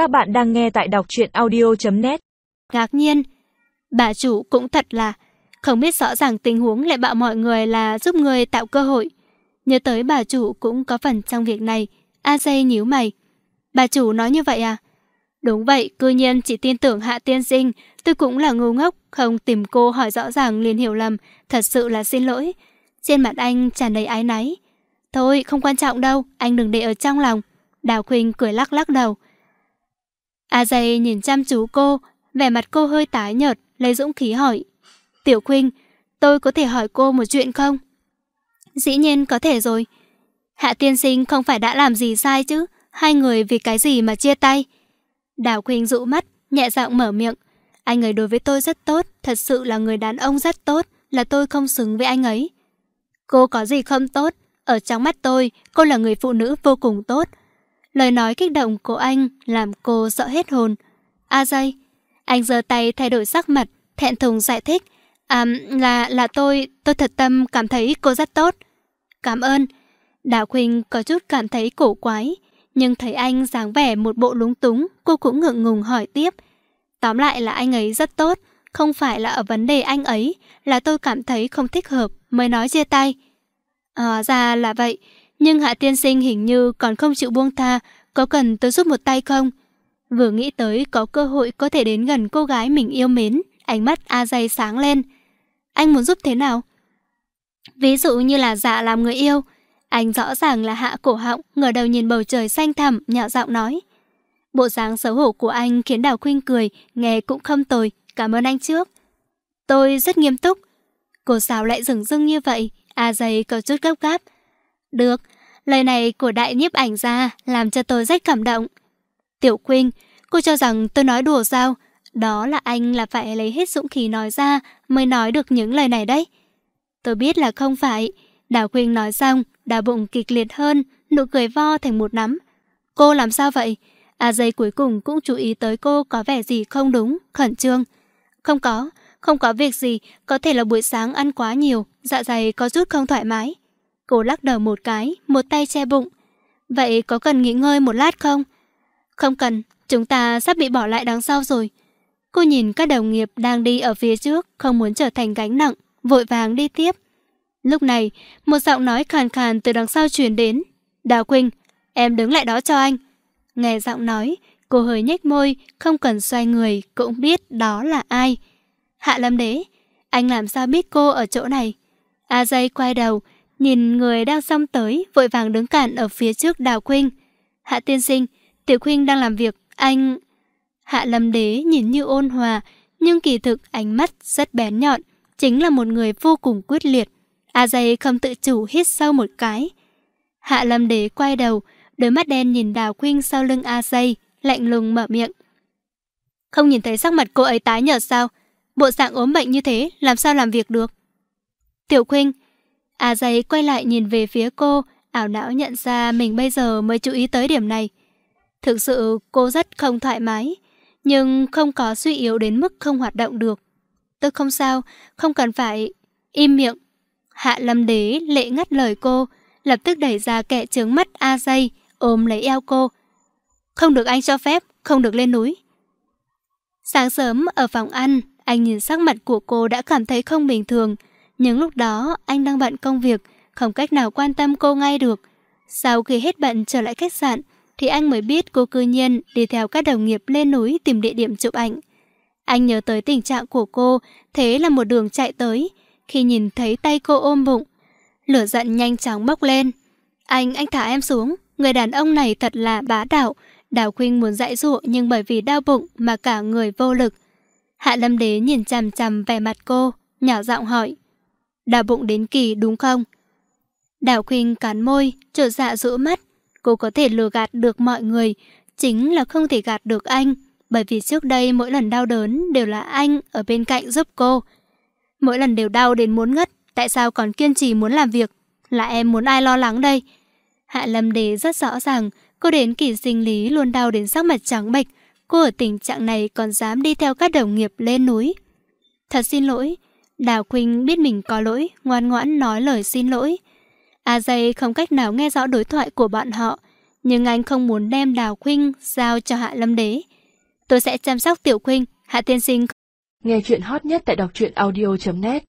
Các bạn đang nghe tại đọc truyện audio.net Ngạc nhiên, bà chủ cũng thật là không biết rõ ràng tình huống lại bảo mọi người là giúp người tạo cơ hội. Nhớ tới bà chủ cũng có phần trong việc này. A dây nhíu mày. Bà chủ nói như vậy à? Đúng vậy, cư nhiên chỉ tin tưởng hạ tiên sinh. Tôi cũng là ngu ngốc, không tìm cô hỏi rõ ràng liền hiểu lầm. Thật sự là xin lỗi. Trên mặt anh tràn đầy ái náy. Thôi, không quan trọng đâu, anh đừng để ở trong lòng. Đào Quỳnh cười lắc lắc đầu. A dây nhìn chăm chú cô, vẻ mặt cô hơi tái nhợt, lấy dũng khí hỏi. Tiểu Khuynh, tôi có thể hỏi cô một chuyện không? Dĩ nhiên có thể rồi. Hạ tiên sinh không phải đã làm gì sai chứ? Hai người vì cái gì mà chia tay? Đào Khuynh dụ mắt, nhẹ giọng mở miệng. Anh ấy đối với tôi rất tốt, thật sự là người đàn ông rất tốt, là tôi không xứng với anh ấy. Cô có gì không tốt? Ở trong mắt tôi, cô là người phụ nữ vô cùng tốt. Lời nói kích động của anh làm cô sợ hết hồn. A dây, anh giơ tay thay đổi sắc mặt, thẹn thùng giải thích. À, là, là tôi, tôi thật tâm cảm thấy cô rất tốt. Cảm ơn. đào Khuynh có chút cảm thấy cổ quái, nhưng thấy anh dáng vẻ một bộ lúng túng, cô cũng ngượng ngùng hỏi tiếp. Tóm lại là anh ấy rất tốt, không phải là ở vấn đề anh ấy, là tôi cảm thấy không thích hợp mới nói chia tay. À, ra là vậy, nhưng Hạ Tiên Sinh hình như còn không chịu buông tha, có cần tôi giúp một tay không? Vừa nghĩ tới có cơ hội có thể đến gần cô gái mình yêu mến, ánh mắt A dây sáng lên. Anh muốn giúp thế nào? Ví dụ như là dạ làm người yêu. Anh rõ ràng là hạ cổ họng, ngửa đầu nhìn bầu trời xanh thẳm, nhạo giọng nói. Bộ dáng xấu hổ của anh khiến Đào Khuynh cười, nghe cũng không tồi, cảm ơn anh trước. Tôi rất nghiêm túc. Cô sao lại dừng dưng như vậy? A dây có chút gấp gáp. Được, lời này của đại nhiếp ảnh ra làm cho tôi rất cảm động. Tiểu Quynh, cô cho rằng tôi nói đùa sao? Đó là anh là phải lấy hết dũng khí nói ra mới nói được những lời này đấy. Tôi biết là không phải. Đào Quynh nói xong, đào bụng kịch liệt hơn, nụ cười vo thành một nắm. Cô làm sao vậy? À, A dây cuối cùng cũng chú ý tới cô có vẻ gì không đúng, khẩn trương. Không có, không có việc gì, có thể là buổi sáng ăn quá nhiều, dạ dày có chút không thoải mái. Cô lắc đầu một cái, một tay che bụng. Vậy có cần nghỉ ngơi một lát không? Không cần, chúng ta sắp bị bỏ lại đằng sau rồi. Cô nhìn các đồng nghiệp đang đi ở phía trước, không muốn trở thành gánh nặng, vội vàng đi tiếp. Lúc này, một giọng nói khàn khàn từ đằng sau truyền đến. Đào Quỳnh, em đứng lại đó cho anh. Nghe giọng nói, cô hơi nhếch môi, không cần xoay người, cũng biết đó là ai. Hạ Lâm Đế, anh làm sao biết cô ở chỗ này? A dây quay đầu, nhìn người đang xông tới, vội vàng đứng cản ở phía trước Đào Khuynh. Hạ tiên sinh, Tiểu Khuynh đang làm việc, anh... Hạ Lâm Đế nhìn như ôn hòa, nhưng kỳ thực ánh mắt rất bén nhọn, chính là một người vô cùng quyết liệt. A dây không tự chủ hít sâu một cái. Hạ Lâm Đế quay đầu, đôi mắt đen nhìn Đào Khuynh sau lưng A dây, lạnh lùng mở miệng. Không nhìn thấy sắc mặt cô ấy tái nhợt sao? Bộ dạng ốm bệnh như thế, làm sao làm việc được? Tiểu Khuynh, À, A giấy quay lại nhìn về phía cô, ảo não nhận ra mình bây giờ mới chú ý tới điểm này. Thực sự cô rất không thoải mái, nhưng không có suy yếu đến mức không hoạt động được. Tôi không sao, không cần phải... Im miệng. Hạ lâm đế lệ ngắt lời cô, lập tức đẩy ra kẻ trướng mắt A dây, ôm lấy eo cô. Không được anh cho phép, không được lên núi. Sáng sớm ở phòng ăn, anh nhìn sắc mặt của cô đã cảm thấy không bình thường. Nhưng lúc đó anh đang bận công việc, không cách nào quan tâm cô ngay được. Sau khi hết bận trở lại khách sạn, thì anh mới biết cô cư nhiên đi theo các đồng nghiệp lên núi tìm địa điểm chụp ảnh. Anh nhớ tới tình trạng của cô, thế là một đường chạy tới, khi nhìn thấy tay cô ôm bụng. Lửa giận nhanh chóng bốc lên. Anh, anh thả em xuống, người đàn ông này thật là bá đạo. Đào Khuynh muốn dạy dụ nhưng bởi vì đau bụng mà cả người vô lực. Hạ Lâm Đế nhìn chằm chằm vẻ mặt cô, nhỏ giọng hỏi. Đau bụng đến kỳ đúng không? Đào Khuynh cắn môi, trở dạ rũ mắt, Cô có thể lừa gạt được mọi người, chính là không thể gạt được anh, bởi vì trước đây mỗi lần đau đớn đều là anh ở bên cạnh giúp cô. Mỗi lần đều đau đến muốn ngất, tại sao còn kiên trì muốn làm việc? Là em muốn ai lo lắng đây? Hạ Lâm Đế rất rõ ràng, cô đến kỳ sinh lý luôn đau đến sắc mặt trắng bệch, cô ở tình trạng này còn dám đi theo các đồng nghiệp lên núi. Thật xin lỗi, Đào Quỳnh biết mình có lỗi, ngoan ngoãn nói lời xin lỗi. A dây không cách nào nghe rõ đối thoại của bọn họ, nhưng anh không muốn đem Đào Khuynh giao cho Hạ Lâm Đế. Tôi sẽ chăm sóc Tiểu Khuynh, Hạ Tiên Sinh. Nghe chuyện hot nhất tại đọc truyện audio.net